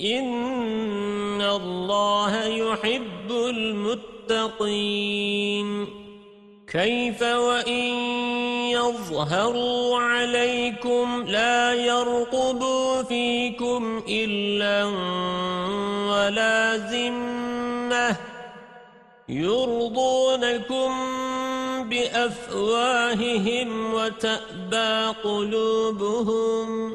إن الله يحب المتقين كيف وإن يظهروا عليكم لا يرقبوا فيكم إلا ولا ذمة يرضونكم بأفواههم وتأبى قلوبهم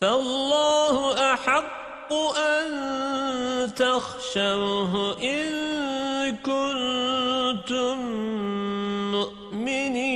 فالله أحق أن تخشوه إن كنتم مؤمنين.